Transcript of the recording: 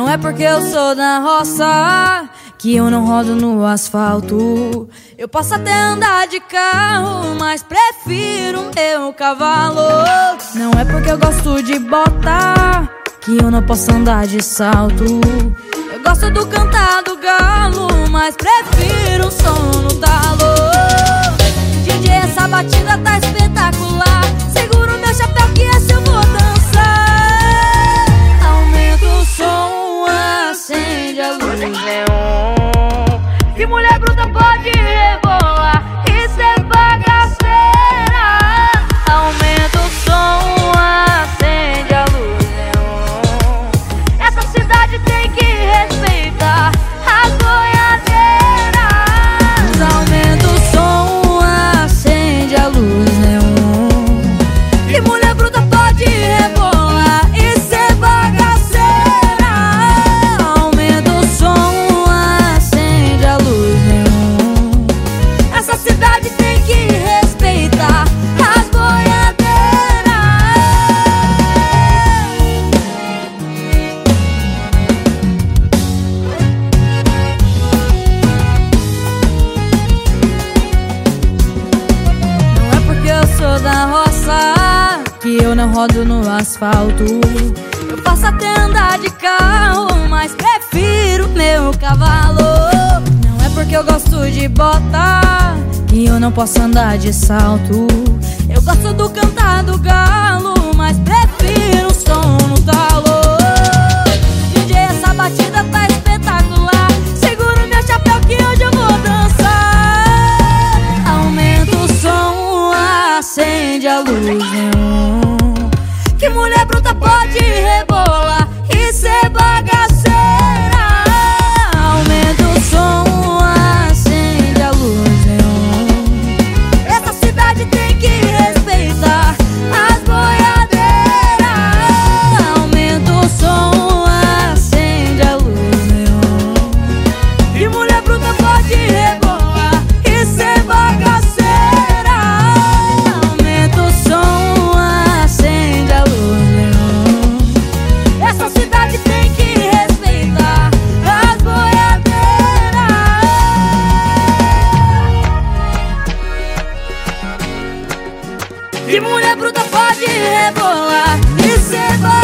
Não é porque eu sou da roça que eu não rodo no asfalto. Eu posso até andar de carro, mas prefiro meu cavalo. Não é porque eu gosto de bota que eu não posso andar de salto. Eu gosto do cantar do galo, mas prefiro o Que mulher bruta pode que eu não rodo no asfalto. Eu posso até andar de carro, mas prefiro meu cavalo. Não é porque eu gosto de bota que eu não posso andar de salto. Eu gosto do cantar do galo, mas prefiro o som no talo. DJ, essa batida tá espetacular. Seguro meu chapéu que hoje eu vou dançar. Aumenta o som, acende a luz Que mulher bruta pode rebolar e ser.